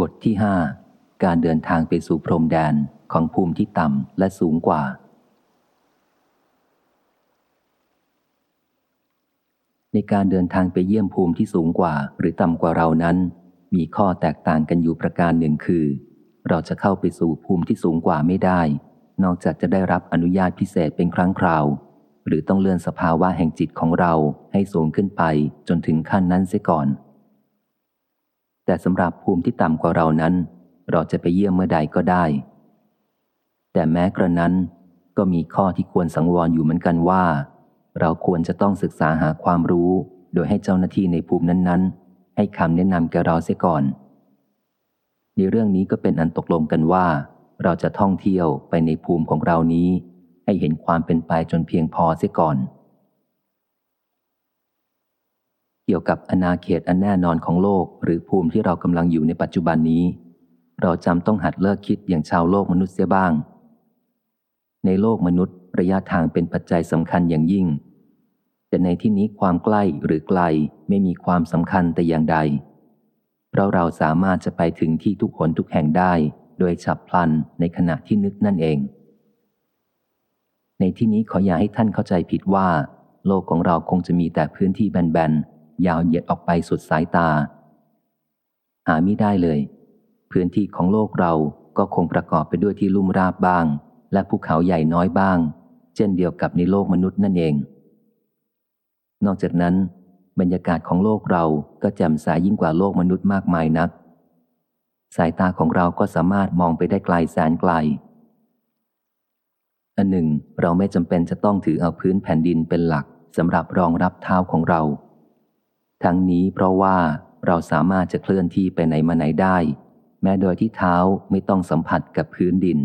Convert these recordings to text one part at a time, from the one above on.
บทที่ห้าการเดินทางไปสู่พรมแดนของภูมิที่ต่ำและสูงกว่า ในการเดินทางไปเยี่ยมภูมิที่สูงกว่า หรือต่ำกว่าเรานั้น มีข้อแตกต่างกันอยู่ประการหนึ่งคือ เราจะเข้าไปสู่ภูมิที่สูงกว่าไม่ได้ นอกจากจะได้รับอนุญาตพิเศษเป็นครั้งคราว หรือต้องเลื่อนสภาวะแห่งจิตของเราให้สูงขึ้นไปจนถึงขั้นนั้นเสียก่อน แต่สำหรับภูมิที่ต่ำกว่าเรานั้น เราจะไปเยี่ยมเมื่อใดก็ได้ แต่แม้กระนั้นก็มีข้อที่ควรสังวรอยู่เหมือนกันว่า เราควรจะต้องศึกษาหาความรู้ โดยให้เจ้าหน้าที่ในภูมินั้น ๆ ให้คำแนะนำแก่เราเสียก่อน ในเรื่องนี้ก็เป็นอันตกลงกันว่า เราจะท่องเที่ยวไปในภูมิของเรานี้ ให้เห็นความเป็นไปจนเพียงพอเสียก่อน เกี่ยวกับอนาเขตอันแน่นอนของโลก หรือภูมิที่เรากำลังอยู่ในปัจจุบันนี้ เราจำต้องหัดเลิกคิดอย่างชาวโลกมนุษย์เสียบ้าง ในโลกมนุษย์ระยะทางเป็นปัจจัยสำคัญอย่างยิ่ง แต่ในที่นี้ความใกล้หรือไกลไม่มีความสำคัญแต่อย่างใด เพราะเราสามารถจะไปถึงที่ทุกคนทุกแห่งได้ โดยฉับพลันในขณะที่นึกนั่นเอง ในที่นี้ขออย่าให้ท่านเข้าใจผิดว่า โลกของเราคงจะมีแต่พื้นที่แบนๆ ยาวเหยียดออกไปสุดสายตา หาไม่ได้เลย พื้นที่ของโลกเราก็คงประกอบไปด้วยที่ลุ่มราบบ้าง และภูเขาใหญ่น้อยบ้าง เช่นเดียวกับในโลกมนุษย์นั่นเอง นอกจากนั้น บรรยากาศของโลกเราก็แจ่มใสยยิ่งกว่าโลกมนุษย์มากมายนัก สายตาของเราก็สามารถมองไปได้ไกลแสนไกลอันหนึ่งเราไม่จำเป็นจะต้องถือเอาพื้นแผ่นดินเป็นหลักสำหรับรองรับเท้าของเรา ทั้งนี้เพราะว่าเราสามารถจะเคลื่อนที่ไปไหนมาไหนได้ แม้โดยที่เท้าไม่ต้องสัมผัสกับพื้นดิน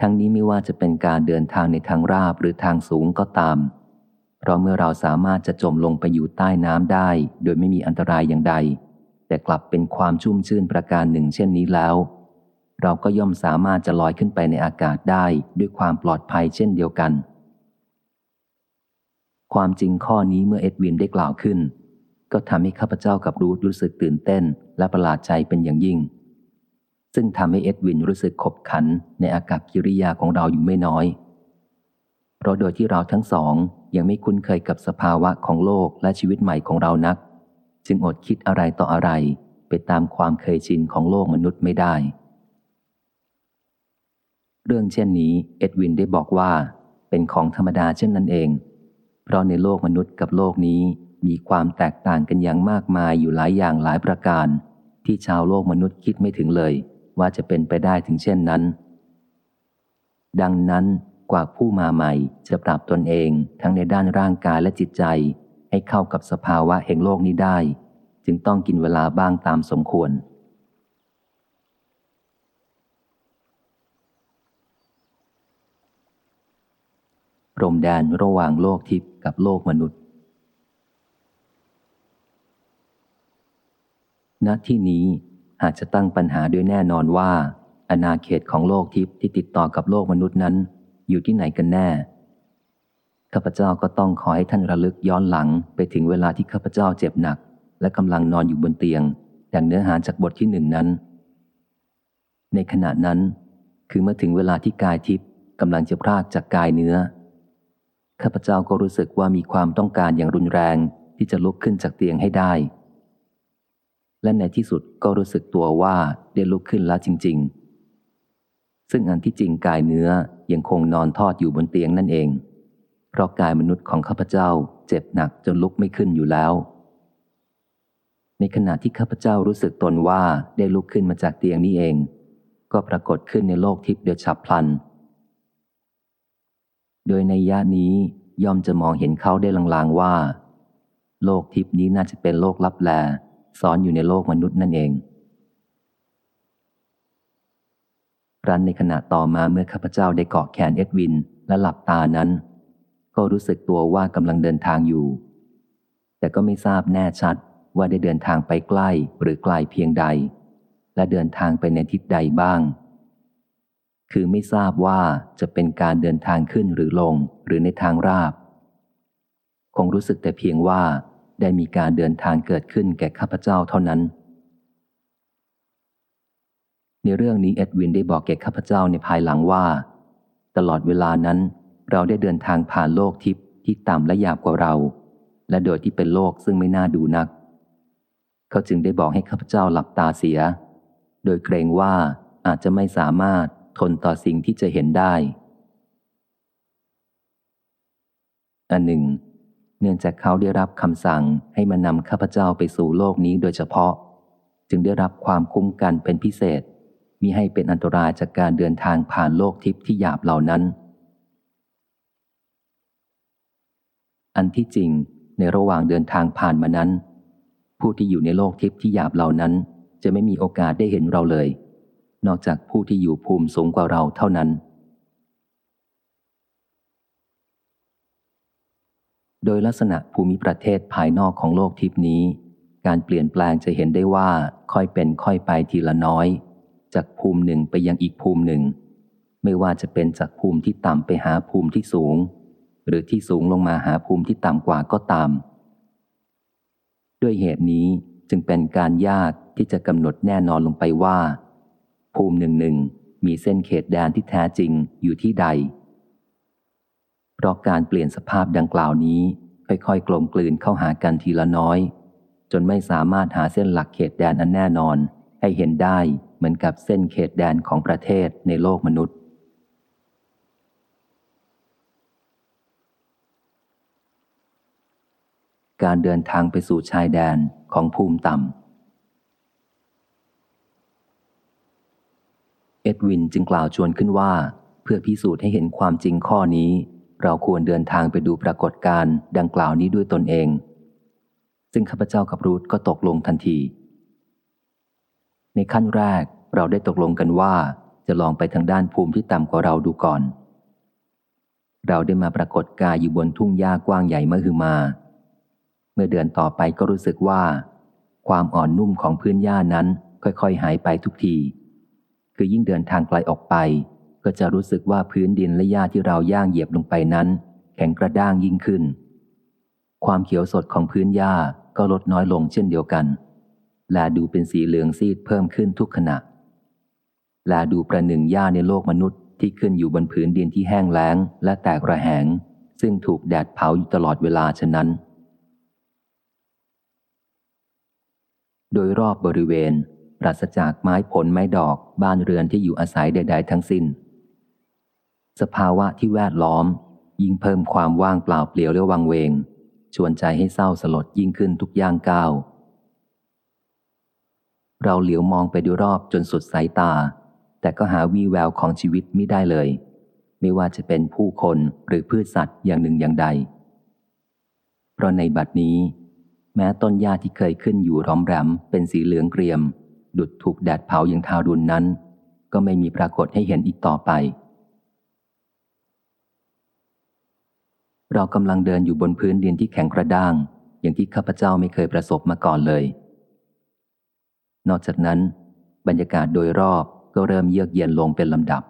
ทั้งนี้ไม่ว่าจะเป็นการเดินทางในทางราบหรือทางสูงก็ตาม เพราะเมื่อเราสามารถจะจมลงไปอยู่ใต้น้ำได้ โดยไม่มีอันตรายอย่างใด แต่กลับเป็นความชุ่มชื่นประการหนึ่งเช่นนี้แล้ว เราก็ย่อมสามารถจะลอยขึ้นไปในอากาศได้ด้วยความปลอดภัยเช่นเดียวกันความจริงข้อนี้เมื่อเอ็ดวินได้กล่าวขึ้น ก็ทำให้ข้าพเจ้ากับรูทรู้สึกตื่นเต้นและประหลาดใจเป็นอย่างยิ่ง ซึ่งทำให้เอ็ดวินรู้สึกขบขันในอากับกิริยาของเราอยู่ไม่น้อย เพราะโดยที่เราทั้งสองยังไม่คุ้นเคยกับสภาวะของโลกและชีวิตใหม่ของเรานัก จึงอดคิดอะไรต่ออะไรไปตามความเคยชินของโลกมนุษย์ไม่ได้ เรื่องเช่นนี้เอ็ดวินได้บอกว่า เป็นของธรรมดาเช่นนั้นเอง เพราะในโลกมนุษย์กับโลกนี้ มีความแตกต่างกันอย่างมากมายอยู่หลายอย่างหลายประการ ที่ชาวโลกมนุษย์คิดไม่ถึงเลย ว่าจะเป็นไปได้ถึงเช่นนั้น ดังนั้นกว่าผู้มาใหม่จะปรับตนเองทั้งในด้านร่างกายและจิตใจ ให้เข้ากับสภาวะแห่งโลกนี้ได้ จึงต้องกินเวลาบ้างตามสมควร พรมแดนระหว่างโลกทิพย์กับโลกมนุษย์ ณที่นี้อาจจะตั้งปัญหาด้วยแน่นอนว่า อาณาเขตของโลกทิพย์ที่ติดต่อกับโลกมนุษย์นั้น อยู่ที่ไหนกันแน่ ข้าพเจ้าก็ต้องขอให้ท่านระลึกย้อนหลังไปถึงเวลาที่ข้าพเจ้าเจ็บหนัก และกำลังนอนอยู่บนเตียง ดังเนื้อหาจากบทที่หนึ่งนั้น ในขณะนั้น คือเมื่อถึงเวลาที่กายทิพย์กำลังจะพรากจากกายเนื้อ ข้าพเจ้าก็รู้สึกว่ามีความต้องการอย่างรุนแรงที่จะลุกขึ้นจากเตียงให้ได้ และในที่สุดก็รู้สึกตัวว่าได้ลุกขึ้นแล้วจริง ๆ ซึ่งอันที่จริงกายเนื้อยังคงนอนทอดอยู่บนเตียงนั่นเอง เพราะกายมนุษย์ของข้าพเจ้าเจ็บหนักจนลุกไม่ขึ้นอยู่แล้ว ในขณะที่ข้าพเจ้ารู้สึกตนว่าได้ลุกขึ้นมาจากเตียงนี้เอง ก็ปรากฏขึ้นในโลกทิพย์เดือดฉับพลัน โดยในยะนี้ย่อมจะมองเห็นเขาได้ลางๆว่า โลกทิพย์นี้น่าจะเป็นโลกลับแล ซ้อนอยู่ในโลกมนุษย์นั่นเองรันในขณะต่อมาเมื่อข้าพเจ้าได้เกาะแขนเอ็ดวินและหลับตานั้น ก็รู้สึกตัวว่ากำลังเดินทางอยู่ แต่ก็ไม่ทราบแน่ชัดว่าได้เดินทางไปใกล้หรือไกลเพียงใด และเดินทางไปในทิศใดบ้าง คือไม่ทราบว่าจะเป็นการเดินทางขึ้นหรือลงหรือในทางราบ คงรู้สึกแต่เพียงว่า ได้มีการเดินทางเกิดขึ้นแก่ข้าพเจ้าเท่านั้น ในเรื่องนี้เอ็ดวินได้บอกแก่ข้าพเจ้าในภายหลังว่า ตลอดเวลานั้น เราได้เดินทางผ่านโลกทิพย์ที่ต่ำและหยาบกว่าเรา และโดยที่เป็นโลกซึ่งไม่น่าดูนัก เขาจึงได้บอกให้ข้าพเจ้าหลับตาเสีย โดยเกรงว่าอาจจะไม่สามารถทนต่อสิ่งที่จะเห็นได้ อันหนึ่ง เนื่องจากเขาได้รับคำสั่งให้มานำข้าพเจ้าไปสู่โลกนี้โดยเฉพาะ จึงได้รับความคุ้มกันเป็นพิเศษมิให้เป็นอันตรายจากการเดินทางผ่านโลกทิพย์ที่หยาบเหล่านั้น อันที่จริงในระหว่างเดินทางผ่านมานั้น ผู้ที่อยู่ในโลกทิพย์ที่หยาบเหล่านั้น จะไม่มีโอกาสได้เห็นเราเลย นอกจากผู้ที่อยู่ภูมิสูงกว่าเราเท่านั้น โดยลักษณะภูมิประเทศภายนอกของโลกทิพนี้ การเปลี่ยนแปลงจะเห็นได้ว่าค่อยเป็นค่อยไปทีละน้อย จากภูมิหนึ่งไปยังอีกภูมิหนึ่ง ไม่ว่าจะเป็นจากภูมิที่ต่ำไปหาภูมิที่สูง หรือที่สูงลงมาหาภูมิที่ต่ำกว่าก็ตาม ด้วยเหตุนี้จึงเป็นการยากที่จะกำหนดแน่นอนลงไปว่า ภูมิหนึ่งหนึ่งมีเส้นเขตแดนที่แท้จริงอยู่ที่ใด เพราะการเปลี่ยนสภาพดังกล่าวนี้ ค่อยๆ กลมกลืนเข้าหากันทีละน้อย จนไม่สามารถหาเส้นหลักเขตแดนอันแน่นอน ให้เห็นได้เหมือนกับเส้นเขตแดนของประเทศในโลกมนุษย์ การเดินทางไปสู่ชายแดนของภูมิต่ำเอ็ดวินจึงกล่าวชวนขึ้นว่า เพื่อพิสูจน์ให้เห็นความจริงข้อนี้ เราควรเดินทางไปดูปรากฏการณ์ดังกล่าวนี้ด้วยตนเอง ซึ่งข้าพเจ้ากับรูธก็ตกลงทันที ในขั้นแรกเราได้ตกลงกันว่าจะลองไปทางด้านภูมิที่ต่ำกว่าเราดูก่อน เราได้มาปรากฏกายอยู่บนทุ่งหญ้ากว้างใหญ่มหึมา เมื่อเดือนต่อไปก็รู้สึกว่า ความอ่อนนุ่มของพื้นหญ้านั้นค่อยๆ หายไปทุกที คือยิ่งเดินทางไกลออกไป ก็จะรู้สึกว่าพื้นดินและหญ้าที่เราย่างเหยียบลงไปนั้น แข็งกระด้างยิ่งขึ้น ความเขียวสดของพื้นหญ้าก็ลดน้อยลงเช่นเดียวกัน และดูเป็นสีเหลืองซีดเพิ่มขึ้นทุกขณะ และดูประหนึ่งหญ้าในโลกมนุษย์ที่ขึ้นอยู่บนผืนดินที่แห้งแล้ง และแตกระแหง ซึ่งถูกแดดเผาอยู่ตลอดเวลาฉะนั้น โดยรอบบริเวณ ปราศจากไม้ผลไม้ดอกบ้านเรือนที่อยู่อาศัยใด ๆ ทั้งสิน้น สภาวะที่แวดล้อม ยิ่งเพิ่มความว่างเปล่าเปลี่ยวและวังเวง ชวนใจให้เศร้าสลดยิ่งขึ้นทุกย่างก้าว เราเหลียวมองไปดูรอบจนสุดสายตา แต่ก็หาวี่แววของชีวิตไม่ได้เลย ไม่ว่าจะเป็นผู้คนหรือพืชสัตว์อย่างหนึ่งอย่างใด เพราะในบัดนี้ แม้ต้นหญ้าที่เคยขึ้นอยู่ร้อมแรมเป็นสีเหลืองเกรียม ดุดถูกแดดเผาอย่างทารุณนั้น ก็ไม่มีปรากฏให้เห็นอีกต่อไป เรากำลังเดินอยู่บนพื้นดินที่แข็งกระด้าง อย่างที่ข้าพเจ้าไม่เคยประสบมาก่อนเลย นอกจากนั้น บรรยากาศโดยรอบก็เริ่มเยือกเย็นลงเป็นลำดับ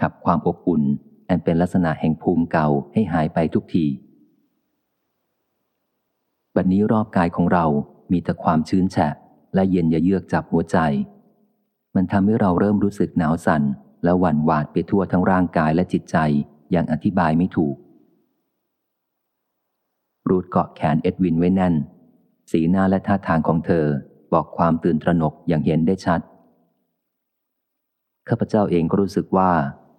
ขับความอบอุ่น อันเป็นลักษณะแห่งภูมิเก่าให้หายไปทุกที บัดนนี้รอบกายของเรามีแต่ความชื้นแฉะ และเย็นยะเยือกจับหัวใจ มันทำให้เราเริ่มรู้สึกหนาวสั่นและหวั่นหวาดไปทั่วทั้งร่างกายและจิตใจอย่างอธิบายไม่ถูก รูดเกาะแขนเอ็ดวินไว้แน่น สีหน้าและท่าทางของเธอบอกความตื่นตระหนกอย่างเห็นได้ชัด ข้าพเจ้าเองก็รู้สึกว่า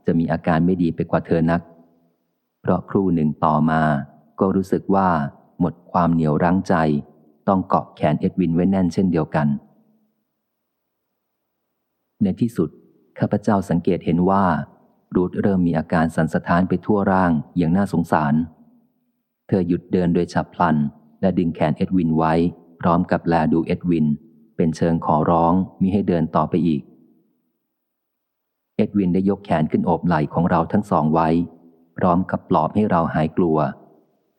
จะมีอาการไม่ดีไปกว่าเธอนัก เพราะครู่หนึ่งต่อมา ก็รู้สึกว่าหมดความเหนียวรั้งใจ ต้องเกาะแขนเอ็ดวินไว้แน่นเช่นเดียวกัน ในที่สุด ข้าพเจ้าสังเกตเห็นว่ารูทเริ่มมีอาการสันสะท้านไปทั่วร่างอย่างน่าสงสาร ธอหยุดเดินโดยฉับพลัน และดึงแขนเอ็ดวินไว้ พร้อมกับแลดูเอ็ดวิน เป็นเชิงขอร้องมิให้เดินต่อไปอีก เอ็ดวินได้ยกแขนขึ้นโอบไหล่ของเราทั้งสองไว้ พร้อมกับปลอบให้เราหายกลัว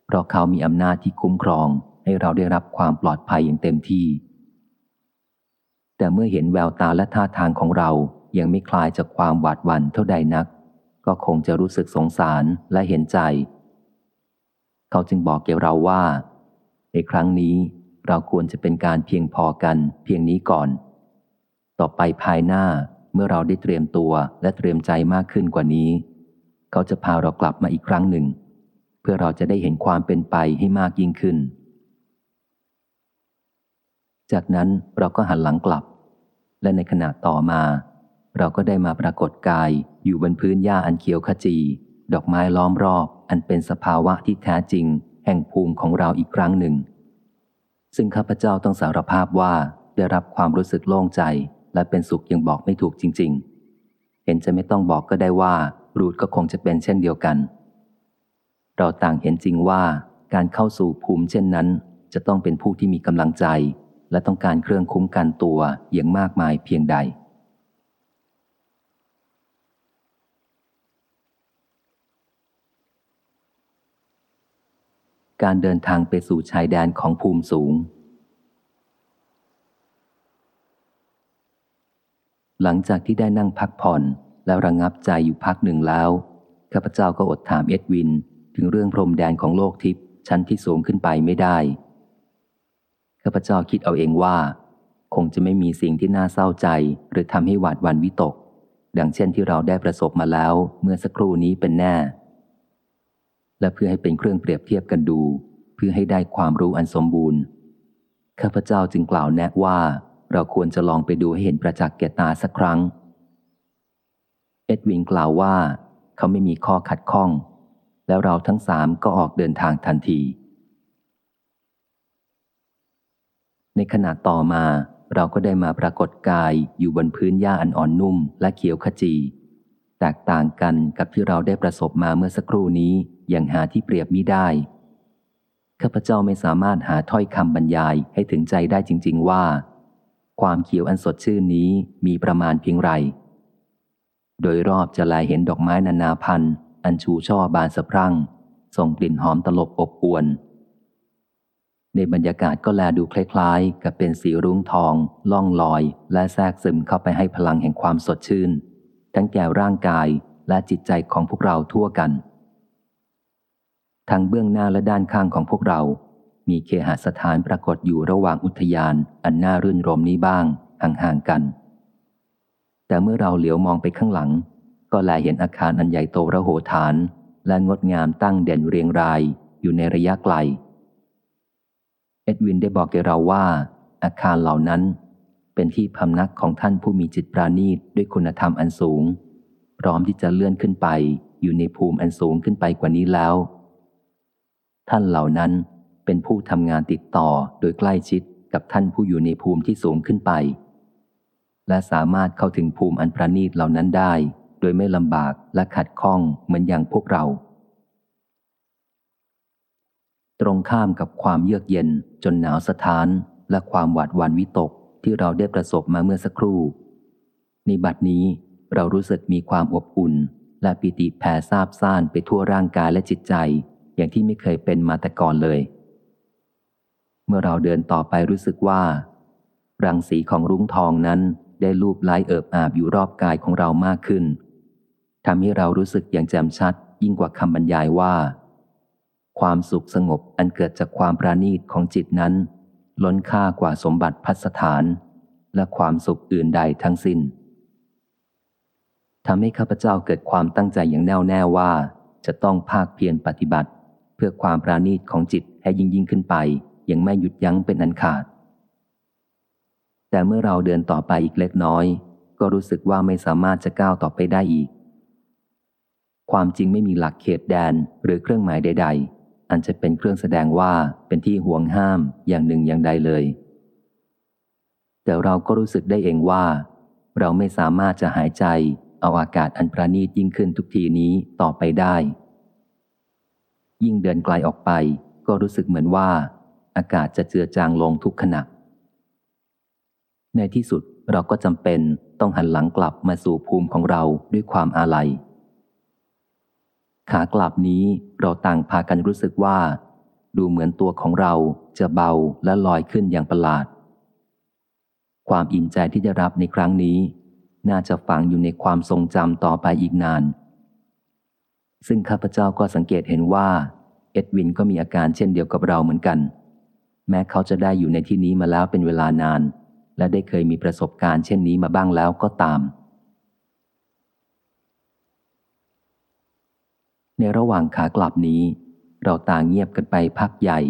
เพราะเขามีอำนาจที่คุ้มครองให้เราได้รับความปลอดภัยอย่างเต็มที่ แต่เมื่อเห็นแววตาและท่าทางของเรายังไม่คลายจากความหวาดหวั่นเท่าใดนัก ก็คงจะรู้สึกสงสารและเห็นใจ เขาจึงบอกแกเราว่า ในครั้งนี้เราควรจะเป็นการเพียงพอกันเพียงนี้ก่อน ต่อไปภายหน้าเมื่อเราได้เตรียมตัวและเตรียมใจมากขึ้นกว่านี้ เขาจะพาเรากลับมาอีกครั้งหนึ่ง เพื่อเราจะได้เห็นความเป็นไปให้มากยิ่งขึ้น จากนั้นเราก็หันหลังกลับ และในขณะต่อมา เราก็ได้มาปรากฏกายอยู่บนพื้นหญ้าอันเขียวขจี ดอกไม้ล้อมรอบ อันเป็นสภาวะที่แท้จริง แห่งภูมิของเราอีกครั้งหนึ่ง ซึ่งข้าพเจ้าต้องสารภาพว่าได้รับความรู้สึกโล่งใจ และเป็นสุขยังบอกไม่ถูกจริง ๆ เห็นจะไม่ต้องบอกก็ได้ว่ารูดก็คงจะเป็นเช่นเดียวกัน เราต่างเห็นจริงว่าการเข้าสู่ภูมิเช่นนั้น จะต้องเป็นผู้ที่มีกำลังใจ และต้องการเครื่องคุ้มกันตัวอย่างมากมายเพียงใด การเดินทางไปสู่ชายแดนของภูมิสูง หลังจากที่ได้นั่งพักผ่อนแล้วระงงับใจอยู่พักหนึ่งแล้ว ข้าพเจ้าก็อดถามเอ็ดวิน ถึงเรื่องพรมแดนของโลกทิพย์ชั้นที่สูงขึ้นไปไม่ได้ ข้าพเจ้าคิดเอาเองว่า คงจะไม่มีสิ่งที่น่าเศร้าใจ หรือทำให้หวาดวันวิตก ดังเช่นที่เราได้ประสบมาแล้วเมื่อสักครู่นี้เป็นแน่ และเพื่อให้เป็นเครื่องเปรียบเทียบกันดู เพื่อให้ได้ความรู้อันสมบูรณ์ ข้าพเจ้าจึงกล่าวแนะว่า เราควรจะลองไปดูให้เห็นประจักษ์แก่ตาสักครั้ง เอ็ดวินกล่าวว่า เขาไม่มีข้อขัดข้อง แล้วเราทั้งสามก็ออกเดินทางทันที ในขณะต่อมาเราก็ได้มาปรากฏกายอยู่บนพื้นหญ้าอันอ่อนนุ่มและเขียวขจี แตกต่างกันกับที่เราได้ประสบมาเมื่อสักครู่นี้ อย่างหาที่เปรียบมิได้ ข้าพเจ้าไม่สามารถหาถ้อยคำบรรยายให้ถึงใจได้จริง ๆ ว่า ความเขียวอันสดชื่นนี้มีประมาณเพียงไร โดยรอบจะลายเห็นดอกไม้นานาพันธุ์ อันชูช่อบานสะพรั่ง ส่งกลิ่นหอมตลบอบอวน ในบรรยากาศก็แลดูคล้ายๆ กับเป็นสีรุ้งทอง ล่องลอย และแทรกซึมเข้าไปให้พลังแห่งความสดชื่น ทั้งแก่ร่างกายและจิตใจของพวกเราทั่วกัน ทางเบื้องหน้าและด้านข้างของพวกเรา มีเคหสถานปรากฏอยู่ระหว่างอุทยาน อันน่ารื่นรมนี้บ้าง ห่างๆกัน แต่เมื่อเราเหลียวมองไปข้างหลัง ก็แลเห็นอาคารอันใหญ่โตระโหฐาน และงดงามตั้งเด่นเรียงรายอยู่ในระยะไกล เอ็ดวินได้บอกแกเราว่า อาคารเหล่านั้น เป็นที่พำนักของท่านผู้มีจิตปราณีตด้วยคุณธรรมอันสูง พร้อมที่จะเลื่อนขึ้นไปอยู่ในภูมิอันสูงขึ้นไปกว่านี้แล้ว ท่านเหล่านั้นเป็นผู้ทำงานติดต่อโดยใกล้ชิดกับท่านผู้อยู่ในภูมิที่สูงขึ้นไป และสามารถเข้าถึงภูมิอันประณีตเหล่านั้นได้ โดยไม่ลำบากและขัดข้องเหมือนอย่างพวกเรา ตรงข้ามกับความเยือกเย็นจนหนาวสะท้านและความหวาดหวั่นวิตกที่เราได้ประสบมาเมื่อสักครู่ในบัดนี้เรารู้สึกมีความอบอุ่น และปิติแผ่ซาบซ่านไปทั่วร่างกายและจิตใจ อย่างที่ไม่เคยเป็นมาแต่ก่อนเลย เมื่อเราเดินต่อไปรู้สึกว่า รังสีของรุ้งทองนั้นได้ลูบไล้เอิบอาบอยู่รอบกายของเรามากขึ้นทำให้เรารู้สึกอย่างแจ่มชัด ยิ่งกว่าคำบรรยายว่า ความสุขสงบอันเกิดจากความประณีตของจิตนั้น ล้นค่ากว่าสมบัติพัสถาน และความสุขอื่นใดทั้งสิน้นทำให้ข้าพเจ้าเกิดความตั้งใจอย่างแน่วแน่ว่า จะต้องภาคเพียรปฏิบัติ พื่อความปราณีตของจิตให้ยิ่งยิ่งขึ้นไป ยังไม่หยุดยั้งเป็นอันขาด แต่เมื่อเราเดินต่อไปอีกเล็กน้อย ก็รู้สึกว่าไม่สามารถจะก้าวต่อไปได้อีก ความจริงไม่มีหลักเขตแดนหรือเครื่องหมายใด ๆ อันจะเป็นเครื่องแสดงว่าเป็นที่ห่วงห้ามอย่างหนึ่งอย่างใดเลย แต่เราก็รู้สึกได้เองว่า เราไม่สามารถจะหายใจเอาอากาศอันประณีตยิ่งขึ้นทุกทีนี้ต่อไปได้ ยิ่งเดินไกลออกไป ก็รู้สึกเหมือนว่า อากาศจะเจือจางลงทุกขณะ ในที่สุดเราก็จำเป็นต้องหันหลังกลับมาสู่ภูมิของเราด้วยความอาลัย ขากลับนี้เราต่างพากันรู้สึกว่า ดูเหมือนตัวของเราจะเบาและลอยขึ้นอย่างประหลาด ความอิ่มใจที่ได้รับในครั้งนี้ น่าจะฝังอยู่ในความทรงจำต่อไปอีกนาน ซึ่งข้าพเจ้าก็สังเกตเห็นว่า เอ็ดวินก็มีอาการเช่นเดียวกับเราเหมือนกัน แม้เขาจะได้อยู่ในที่นี้มาแล้วเป็นเวลานาน และได้เคยมีประสบการณ์เช่นนี้มาบ้างแล้วก็ตาม ในระหว่างขากลับนี้ เราต่างเงียบกันไปพักใหญ่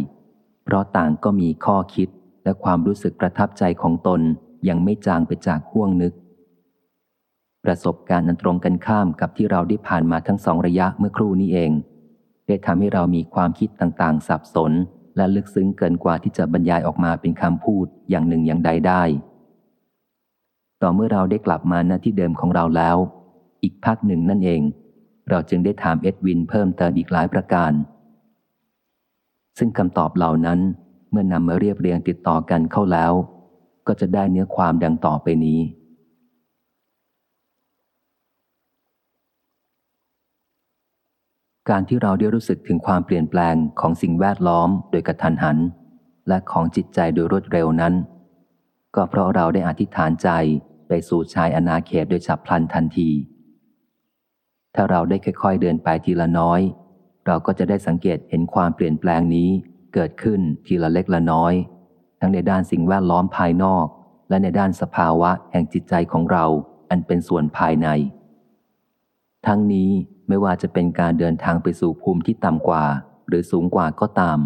เพราะต่างก็มีข้อคิดและความรู้สึกประทับใจของตนยังไม่จางไปจากห่วงนึก ประสบการณ์อันตรงกันข้ามกับที่เราได้ผ่านมาทั้งสองระยะเมื่อครู่นี้เอง ได้ทำให้เรามีความคิดต่างๆ สับสน และลึกซึ้งเกินกว่าที่จะบรรยายออกมาเป็นคำพูดอย่างหนึ่งอย่างใดได้ ต่อเมื่อเราได้กลับมาณที่เดิมของเราแล้ว อีกพักหนึ่งนั่นเอง เราจึงได้ถามเอ็ดวินเพิ่มเติมอีกหลายประการ ซึ่งคำตอบเหล่านั้นเมื่อนำมาเรียบเรียงติดต่อกันเข้าแล้ว ก็จะได้เนื้อความดังต่อไปนี้ การที่เราได้รู้สึกถึงความเปลี่ยนแปลงของสิ่งแวดล้อมโดยกระทันหัน และของจิตใจโดยรวดเร็วนั้น ก็เพราะเราได้อธิษฐานใจไปสู่ชายอนาเขตโดยฉับพลันทันที ถ้าเราได้ค่อยๆเดินไปทีละน้อย เราก็จะได้สังเกตเห็นความเปลี่ยนแปลงนี้เกิดขึ้นทีละเล็กละน้อย ทั้งในด้านสิ่งแวดล้อมภายนอก และในด้านสภาวะแห่งจิตใจของเราอันเป็นส่วนภายใน ทั้งนี้ ไม่ว่าจะเป็นการเดินทางไปสู่ภูมิที่ต่ำกว่า หรือสูงกว่าก็ตาม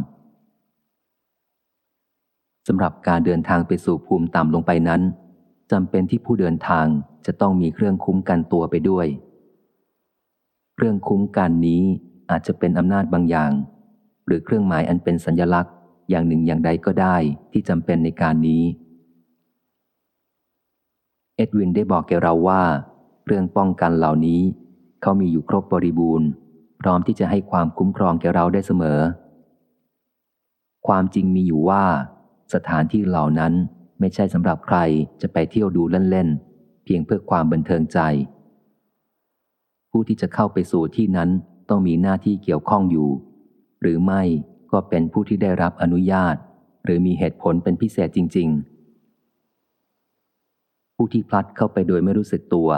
สำหรับการเดินทางไปสู่ภูมิต่ำลงไปนั้นจำเป็นที่ผู้เดินทางจะต้องมีเครื่องคุ้มกันตัวไปด้วย เครื่องคุ้มกันนี้อาจจะเป็นอำนาจบางอย่าง หรือเครื่องหมายอันเป็นสัญลักษณ์ อย่างหนึ่งอย่างใดก็ได้ที่จำเป็นในการนี้ เอ็ดวินได้บอกแกเราว่าเรื่องป้องกันเหล่านี้ เขามีอยู่ครบบริบูรณ์ พร้อมที่จะให้ความคุ้มครองแก่เราได้เสมอ ความจริงมีอยู่ว่า สถานที่เหล่านั้นไม่ใช่สำหรับใครจะไปเที่ยวดูเล่นๆ เพียงเพื่อความบันเทิงใจ ผู้ที่จะเข้าไปสู่ที่นั้นต้องมีหน้าที่เกี่ยวข้องอยู่ หรือไม่ก็เป็นผู้ที่ได้รับอนุญาต หรือมีเหตุผลเป็นพิเศษจริง ๆ ผู้ที่พลัดเข้าไปโดยไม่รู้สึกตัว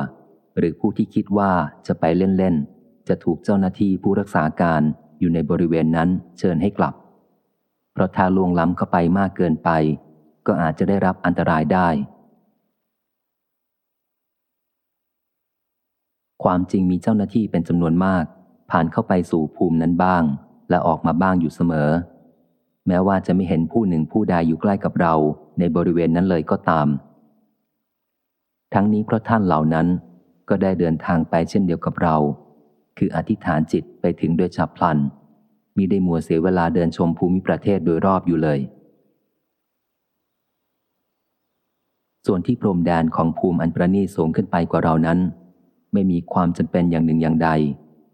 หรือผู้ที่คิดว่าจะไปเล่น ๆ จะถูกเจ้าหน้าที่ผู้รักษาการอยู่ในบริเวณนั้นเชิญให้กลับ เพราะถ้าลวงล้ำเข้าไปมากเกินไป ก็อาจจะได้รับอันตรายได้ ความจริงมีเจ้าหน้าที่เป็นจำนวนมาก ผ่านเข้าไปสู่ภูมินั้นบ้าง และออกมาบ้างอยู่เสมอ แม้ว่าจะไม่เห็นผู้หนึ่งผู้ใดอยู่ใกล้กับเราในบริเวณนั้นเลยก็ตาม ทั้งนี้เพราะท่านเหล่านั้น ก็ได้เดินทางไปเช่นเดียวกับเรา คืออธิษฐานจิตไปถึงโดยฉับพลันมีได้มัวเสียเวลาเดินชมภูมิประเทศโดยรอบอยู่เลย ส่วนที่พรมแดนของภูมิอันประณีตสูงขึ้นไปกว่าเรานั้น ไม่มีความจำเป็นอย่างหนึ่งอย่างใด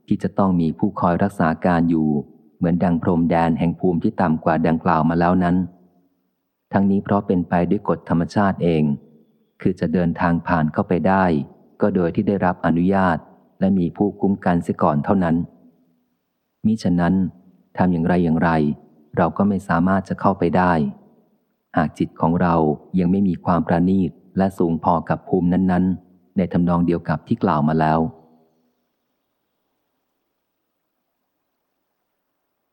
ที่จะต้องมีผู้คอยรักษาการอยู่ เหมือนดังพรมแดนแห่งภูมิที่ต่ำกว่าดังกล่าวมาแล้วนั้น ทั้งนี้เพราะเป็นไปด้วยกฎธรรมชาติเอง คือจะเดินทางผ่านเข้าไปได้ ก็โดยที่ได้รับอนุญาตและมีผู้คุ้มกันเสียก่อนเท่านั้น มิฉะนั้นทำอย่างไรอย่างไร เราก็ไม่สามารถจะเข้าไปได้ หากจิตของเรายังไม่มีความประณีตและสูงพอกับภูมินั้นๆ ในทำนองเดียวกับที่กล่าวมาแล้ว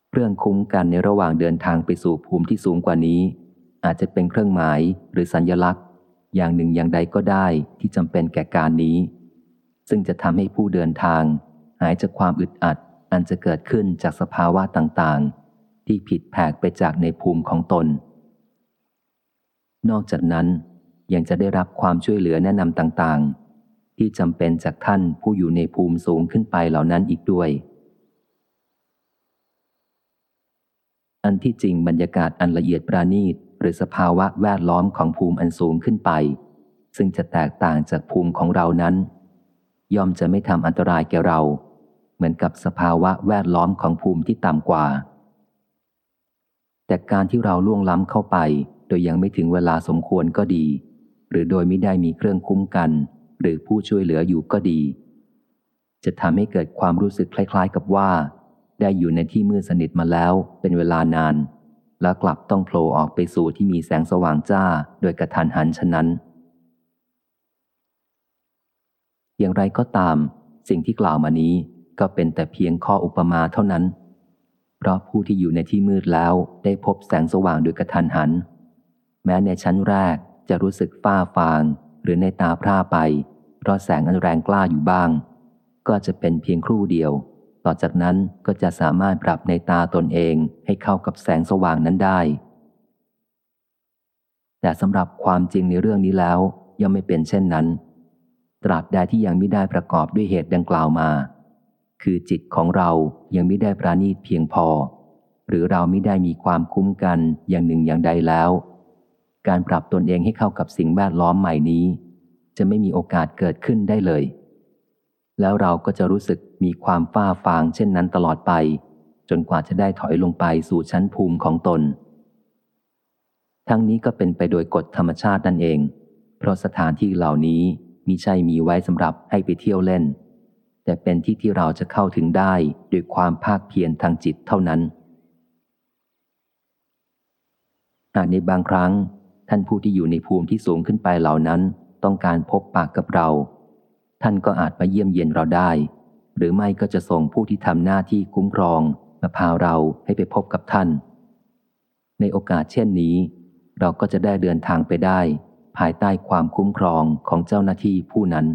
เครื่องคุ้มกันในระหว่างเดินทางไปสู่ภูมิที่สูงกว่านี้ อาจจะเป็นเครื่องหมายหรือสัญญลักษณ์ อย่างหนึ่งอย่างใดก็ได้ที่จำเป็นแก่การนี้ ซึ่งจะทำให้ผู้เดินทาง หายจากความอึดอัด อันจะเกิดขึ้นจากสภาวะต่างๆ ที่ผิดแผกไปจากในภูมิของตน นอกจากนั้นยังจะได้รับความช่วยเหลือแนะนำต่างๆ ที่จำเป็นจากท่านผู้อยู่ในภูมิสูงขึ้นไปเหล่านั้นอีกด้วย อันที่จริงบรรยากาศอันละเอียดปราณีต หรือสภาวะแวดล้อมของภูมิอันสูงขึ้นไป ซึ่งจะแตกต่างจากภูมิของเรานั้น ย่อมจะไม่ทำอันตรายแก่เรา เหมือนกับสภาวะแวดล้อมของภูมิที่ต่ำกว่า แต่การที่เราล่วงล้ำเข้าไป โดยยังไม่ถึงเวลาสมควรก็ดี หรือโดยไม่ได้มีเครื่องคุ้มกัน หรือผู้ช่วยเหลืออยู่ก็ดี จะทำให้เกิดความรู้สึกคล้าย ๆ กับว่า ได้อยู่ในที่มืดสนิทมาแล้วเป็นเวลานาน แล้วกลับต้องโผล่ออกไปสู่ที่มีแสงสว่างจ้าโดยกระทันหันฉะนั้น อย่างไรก็ตาม สิ่งที่กล่าวมานี้ก็เป็นแต่เพียงข้ออุปมาเท่านั้น เพราะผู้ที่อยู่ในที่มืดแล้วได้พบแสงสว่างโดยกระทันหัน แม้ในชั้นแรกจะรู้สึกฝ้าฟาง หรือในตาพร่าไป เพราะแสงอันแรงกล้าอยู่บ้าง ก็จะเป็นเพียงครู่เดียว ต่อจากนั้นก็จะสามารถปรับในตาตนเองให้เข้ากับแสงสว่างนั้นได้ แต่สำหรับความจริงในเรื่องนี้แล้วย่อมไม่เป็นเช่นนั้น ตราบใดที่ยังไม่ได้ประกอบด้วยเหตุดังกล่าวมา คือจิตของเรายังไม่ได้ประณีตเพียงพอ หรือเราไม่ได้มีความคุ้มกันอย่างหนึ่งอย่างใดแล้ว การปรับตนเองให้เข้ากับสิ่งแวดล้อมใหม่นี้ จะไม่มีโอกาสเกิดขึ้นได้เลย แล้วเราก็จะรู้สึก มีความฝ้าฟางเช่นนั้นตลอดไป จนกว่าจะได้ถอยลงไปสู่ชั้นภูมิของตน ทั้งนี้ก็เป็นไปโดยกฎธรรมชาตินั่นเอง เพราะสถานที่เหล่านี้มิใช่มีไว้สำหรับให้ไปเที่ยวเล่น แต่เป็นที่ที่เราจะเข้าถึงได้ด้วยความภาคเพียรทางจิตเท่านั้นอาจในบางครั้ง ท่านผู้ที่อยู่ในภูมิที่สูงขึ้นไปเหล่านั้น ต้องการพบปากกับเรา ท่านก็อาจมาเยี่ยมเยียนเราได้ หรือไม่ก็จะส่งผู้ที่ทำหน้าที่คุ้มครอง มาพาเราให้ไปพบกับท่าน ในโอกาสเช่นนี้ เราก็จะได้เดินทางไปได้ ภายใต้ความคุ้มครองของเจ้าหน้าที่ผู้นั้น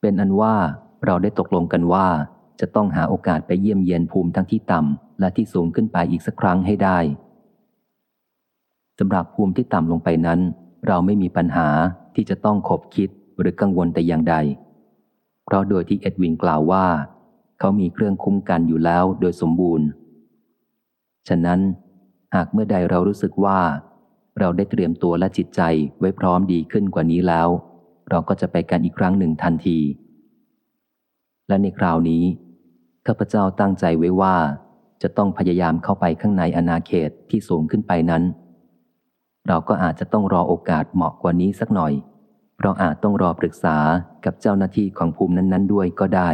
เป็นอันว่าเราได้ตกลงกันว่าจะต้องหาโอกาสไปเยี่ยมเยียนภูมิทั้งที่ต่ำและที่สูงขึ้นไปอีกสักครั้งให้ได้สำหรับภูมิที่ต่ำลงไปนั้น เราไม่มีปัญหาที่จะต้องขบคิดหรือกังวลแต่อย่างใด เพราะโดยที่เอ็ดวินกล่าวว่า เขามีเครื่องคุ้มกันอยู่แล้วโดยสมบูรณ์ ฉะนั้น หากเมื่อใดเรารู้สึกว่า เราได้เตรียมตัวและจิตใจไว้พร้อมดีขึ้นกว่านี้แล้ว เราก็จะไปกันอีกครั้งหนึ่งทันที และในคราวนี้ข้าพเจ้าตั้งใจไว้ว่า จะต้องพยายามเข้าไปข้างในอนาเขตที่สูงขึ้นไปนั้น เราก็อาจจะต้องรอโอกาสเหมาะกว่านี้สักหน่อย เพราะอาจต้องรอปรึกษากับเจ้าหน้าที่ของภูมินั้น ๆ ด้วยก็ได้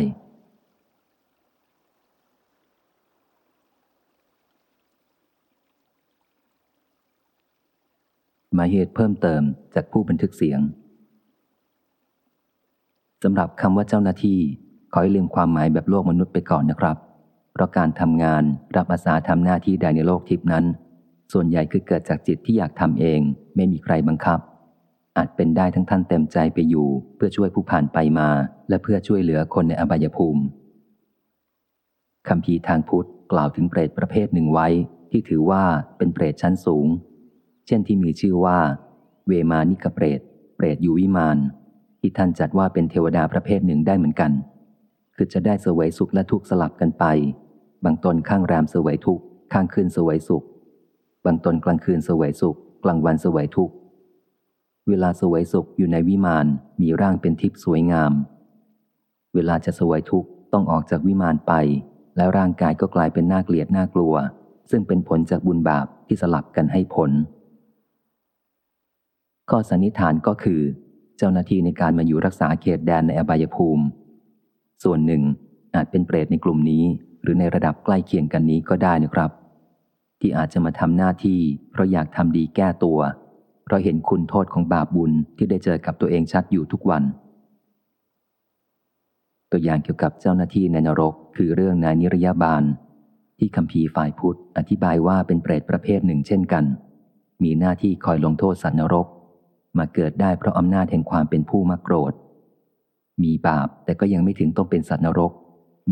หมายเหตุเพิ่มเติมจากผู้บันทึกเสียงสำหรับคำว่าเจ้าหน้าที่ ขอให้ลืมความหมายแบบโลกมนุษย์ไปก่อนนะครับ เพราะการทำงานรับอาสาทำหน้าที่ใดในโลกทิพนั้น ส่วนใหญ่คือเกิดจากจิตที่อยากทำเอง ไม่มีใครบังคับ อาจเป็นได้ทั้งท่านเต็มใจไปอยู่ เพื่อช่วยผู้ผ่านไปมา และเพื่อช่วยเหลือคนในอบายภูมิคำพีทางพุทธกล่าวถึงเปรตประเภทหนึ่งไว้ ที่ถือว่าเป็นเปรตชั้นสูง เช่นที่มีชื่อว่า เวมานิกเปรต เปรตอยู่วิมานที่ท่านจัดว่าเป็นเทวดาประเภทหนึ่งได้เหมือนกัน คือจะได้เสวยสุขและทุกข์สลับกันไป บางตนข้างแรมเสวยทุกข์ข้างคืนเสวยสุข บางตนกลางคืนสวยสุข กลางวันสวยทุกข์ เวลาสวยสุขอยู่ในวิมานมีร่างเป็นทิพย์สวยงาม เวลาจะสวยทุกข์ต้องออกจากวิมานไป แล้วร่างกายก็กลายเป็นน่าเกลียดน่ากลัว ซึ่งเป็นผลจากบุญบาปที่สลับกันให้ผล ข้อสันนิษฐานก็คือ เจ้าหน้าที่ในการมาอยู่รักษาเขตแดนในอบายภูมิ ส่วนหนึ่งอาจเป็นเปรตในกลุ่มนี้ หรือในระดับใกล้เคียงกันนี้ก็ได้นะครับ ที่อาจจะมาทำหน้าที่ เพราะอยากทำดีแก้ตัว เพราะเห็นคุณโทษของบาปบุญที่ได้เจอกับตัวเองชัดอยู่ทุกวัน ตัวอย่างเกี่ยวกับเจ้าหน้าที่ในนรก คือเรื่องนายนิรยาบาล ที่คำพีฝ่ายพุทธอธิบายว่าเป็นเปรตประเภทหนึ่งเช่นกัน มีหน้าที่คอยลงโทษสัตว์นรก มาเกิดได้เพราะอำนาจแห่งความเป็นผู้มักโกรธ มีบาปแต่ก็ยังไม่ถึงต้องเป็นสัตว์นรก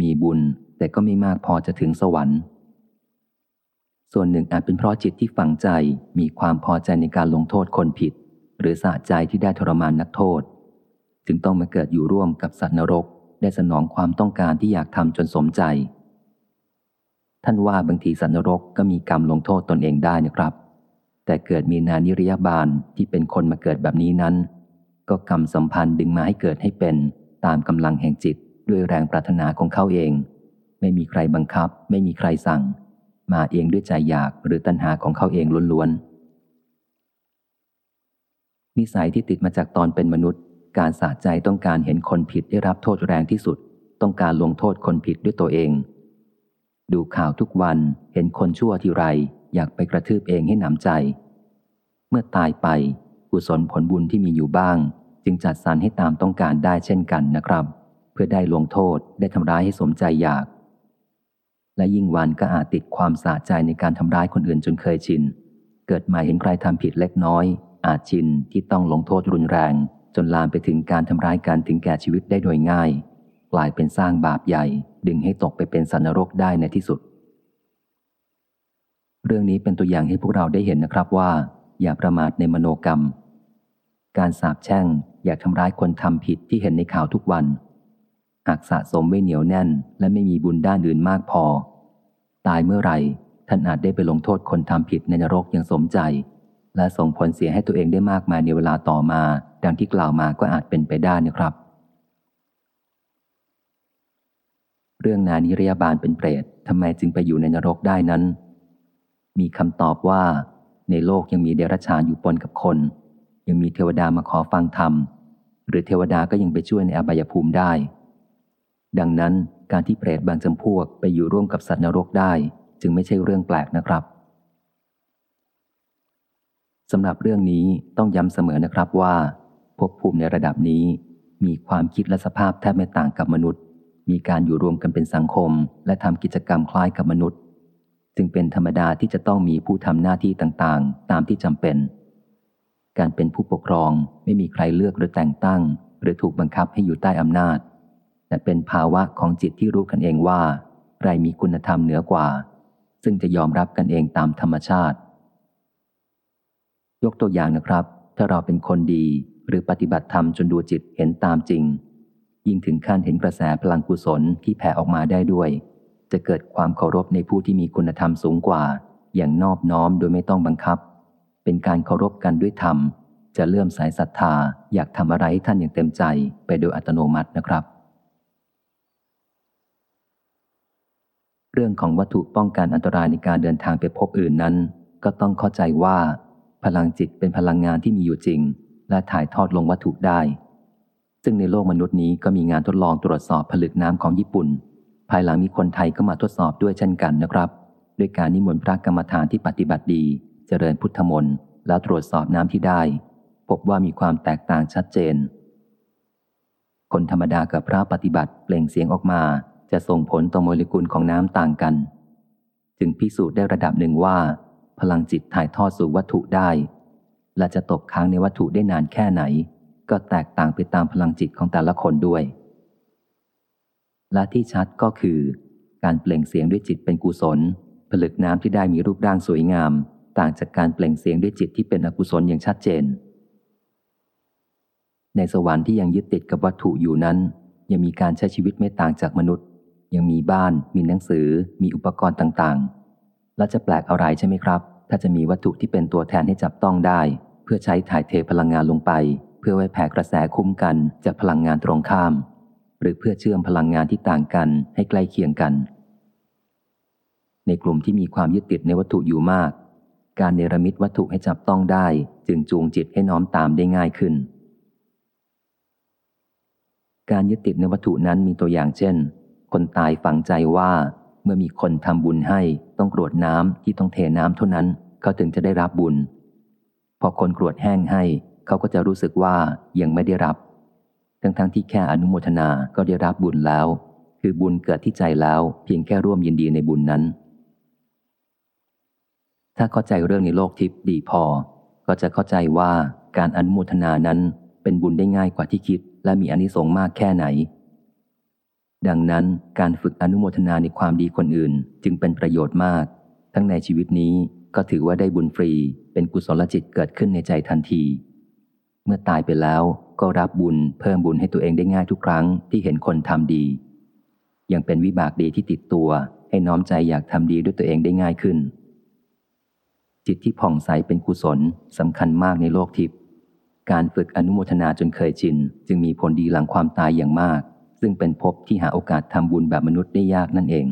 มีบุญแต่ก็ไม่มากพอจะถึงสวรรค์ ส่วนหนึ่งอาจเป็นเพราะจิตที่ฝังใจมีความพอใจในการลงโทษคนผิด หรือสะใจที่ได้ทรมานนักโทษ จึงต้องมาเกิดอยู่ร่วมกับสัตว์นรก ได้สนองความต้องการที่อยากทำจนสมใจ ท่านว่าบางทีสัตว์นรกก็มีกรรมลงโทษตนเองได้นะครับ แต่เกิดมีนานิริยบาลที่เป็นคนมาเกิดแบบนี้นั้น ก็กรรมสัมพันธ์ดึงมาให้เกิดให้เป็นตามกำลังแห่งจิตด้วยแรงปรารถนาของเขาเอง ไม่มีใครบังคับ ไม่มีใครสั่ง มาเองด้วยใจอยากหรือตัณหาของเขาเองล้วนๆ นิสัยที่ติดมาจากตอนเป็นมนุษย์ การสะใจต้องการเห็นคนผิดได้รับโทษแรงที่สุด ต้องการลงโทษคนผิดด้วยตัวเอง ดูข่าวทุกวันเห็นคนชั่วทีไร อยากไปกระทืบเองให้หนำใจ เมื่อตายไปกุศลผลบุญที่มีอยู่บ้าง จึงจัดสรรให้ตามต้องการได้เช่นกันนะครับ เพื่อได้ลงโทษได้ทำร้ายให้สมใจอยาก และยิ่งวันก็อาจติดความสะใจในการทำร้ายคนอื่นจนเคยชิน เกิดมาเห็นใครทำผิดเล็กน้อย อาจชินที่ต้องลงโทษรุนแรง จนลามไปถึงการทำร้ายกันถึงแก่ชีวิตได้โดยง่าย กลายเป็นสร้างบาปใหญ่ ดึงให้ตกไปเป็นสันนรกได้ในที่สุด เรื่องนี้เป็นตัวอย่างให้พวกเราได้เห็นนะครับว่า อย่าประมาทในมโนกรรม การสาบแช่งอยากทำร้ายคนทำผิดที่เห็นในข่าวทุกวัน หากสะสมไว้เหนียวแน่น และไม่มีบุญด้านอื่นมากพอ ตายเมื่อไหร่ ท่านอาจได้ไปลงโทษคนทำผิดในนรกอย่างสมใจ และส่งผลเสียให้ตัวเองได้มากมายในเวลาต่อมา ดังที่กล่าวมาก็อาจเป็นไปได้นะครับ เรื่องนานิรยาบาลเป็นเปรตทำไมจึงไปอยู่ในนรกได้นั้น มีคำตอบว่า ในโลกยังมีเดรัจฉานอยู่ปนกับคน ยังมีเทวดามาขอฟังธรรม หรือเทวดาก็ยังไปช่วยในอบายภูมิได้ ดังนั้นการที่เปรตบางจำพวกไปอยู่ร่วมกับสัตว์นรกได้ จึงไม่ใช่เรื่องแปลกนะครับสำหรับเรื่องนี้ต้องย้ำเสมอนะครับว่าภพภูมิในระดับนี้ มีความคิดและสภาพแทบไม่ต่างกับมนุษย์ มีการอยู่รวมกันเป็นสังคม และทำกิจกรรมคล้ายกับมนุษย์ จึงเป็นธรรมดาที่จะต้องมีผู้ทำหน้าที่ต่างๆ ตามที่จำเป็น การเป็นผู้ปกครองไม่มีใครเลือกหรือแต่งตั้ง หรือถูกบังคับให้อยู่ใต้อำนาจ แต่เป็นภาวะของจิตที่รู้กันเองว่าใครมีคุณธรรมเหนือกว่า ซึ่งจะยอมรับกันเองตามธรรมชาติ ยกตัวอย่างนะครับ ถ้าเราเป็นคนดีหรือปฏิบัติธรรมจนดูจิตเห็นตามจริง ยิ่งถึงขั้นเห็นกระแสพลังกุศลที่แผ่ออกมาได้ด้วย จะเกิดความเคารพในผู้ที่มีคุณธรรมสูงกว่า อย่างนอบน้อมโดยไม่ต้องบังคับ เป็นการเคารพกันด้วยธรรม จะเลื่อมสายศรัทธาอยากทำอะไรให้ท่านอย่างเต็มใจไปโดยอัตโนมัตินะครับ เรื่องของวัตถุป้องกันอันตรายในการเดินทางไปพบอื่นนั้น ก็ต้องเข้าใจว่า พลังจิตเป็นพลังงานที่มีอยู่จริง และถ่ายทอดลงวัตถุได้ ซึ่งในโลกมนุษย์นี้ก็มีงานทดลองตรวจสอบผลึกน้ำของญี่ปุ่น ภายหลังมีคนไทยก็มาทดสอบด้วยเช่นกันนะครับ ด้วยการนิมนต์พระกรรมฐานที่ปฏิบัติดี เจริญพุทธมนต์แล้วตรวจสอบน้ำที่ได้ พบว่ามีความแตกต่างชัดเจน คนธรรมดากับพระปฏิบัติเปล่งเสียงออกมา จะส่งผลต่อโมเลกุลของน้ำต่างกัน จึงพิสูจน์ได้ระดับหนึ่งว่า พลังจิตถ่ายทอดสู่วัตถุได้ และจะตกค้างในวัตถุได้นานแค่ไหน ก็แตกต่างไปตามพลังจิตของแต่ละคนด้วย และที่ชัดก็คือ การเปล่งเสียงด้วยจิตเป็นกุศล ผลึกน้ำที่ได้มีรูปร่างสวยงาม ต่างจากการเปล่งเสียงด้วยจิตที่เป็นอกุศลอย่างชัดเจน ในสวรรค์ที่ยังยึดติดกับวัตถุอยู่นั้นยังมีการใช้ชีวิตไม่ต่างจากมนุษย์ ยังมีบ้าน มีหนังสือ มีอุปกรณ์ต่างๆ แล้วจะแปลกอะไรใช่ไหมครับ ถ้าจะมีวัตถุที่เป็นตัวแทนให้จับต้องได้ เพื่อใช้ถ่ายเทพลังงานลงไป เพื่อไว้แผ่กระแสคุ้มกันจากพลังงานตรงข้าม หรือเพื่อเชื่อมพลังงานที่ต่างกันให้ใกล้เคียงกัน ในกลุ่มที่มีความยึดติดในวัตถุอยู่มาก การเนรมิตวัตถุให้จับต้องได้ จึงจูงจิตให้น้อมตามได้ง่ายขึ้นการยึดติดในวัตถุนั้นมีตัวอย่างเช่น คนตายฝังใจว่าเมื่อมีคนทำบุญให้ต้องกรวดน้ำที่ต้องเทน้ำเท่านั้นเขาถึงจะได้รับบุญ พอคนกรวดแห้งให้เขาก็จะรู้สึกว่ายังไม่ได้รับ ทั้งๆทที่แค่อนุโมทนาก็ได้รับบุญแล้ว คือบุญเกิดที่ใจแล้วเพียงแค่ร่วมยินดีในบุญนั้น ถ้าเข้าใจเรื่องในโลกทิพย์ดีพอ ก็จะเข้าใจว่าการอนุโมทนานั้นเป็นบุญได้ง่ายกว่าที่คิด และมีอนิสงส์มากแค่ไหน ดังนั้นการฝึกอนุโมทนาในความดีคนอื่น จึงเป็นประโยชน์มาก ทั้งในชีวิตนี้ก็ถือว่าได้บุญฟรี เป็นกุศลจิตเกิดขึ้นในใจทันที เมื่อตายไปแล้วก็รับบุญเพิ่มบุญให้ตัวเองได้ง่ายทุกครั้งที่เห็นคนทำดี ยังเป็นวิบากดีที่ติดตัว ให้น้อมใจอยากทำดีด้วยตัวเองได้ง่ายขึ้น จิตที่ผ่องใสเป็นกุศลสำคัญมากในโลกทิพย์การฝึกอนุโมทนาจนเคยชิน จึงมีผลดีหลังความตายอย่างมาก ซึ่งเป็นภพที่หาโอกาสทำบุญแบบมนุษย์ได้ยากนั่นเอง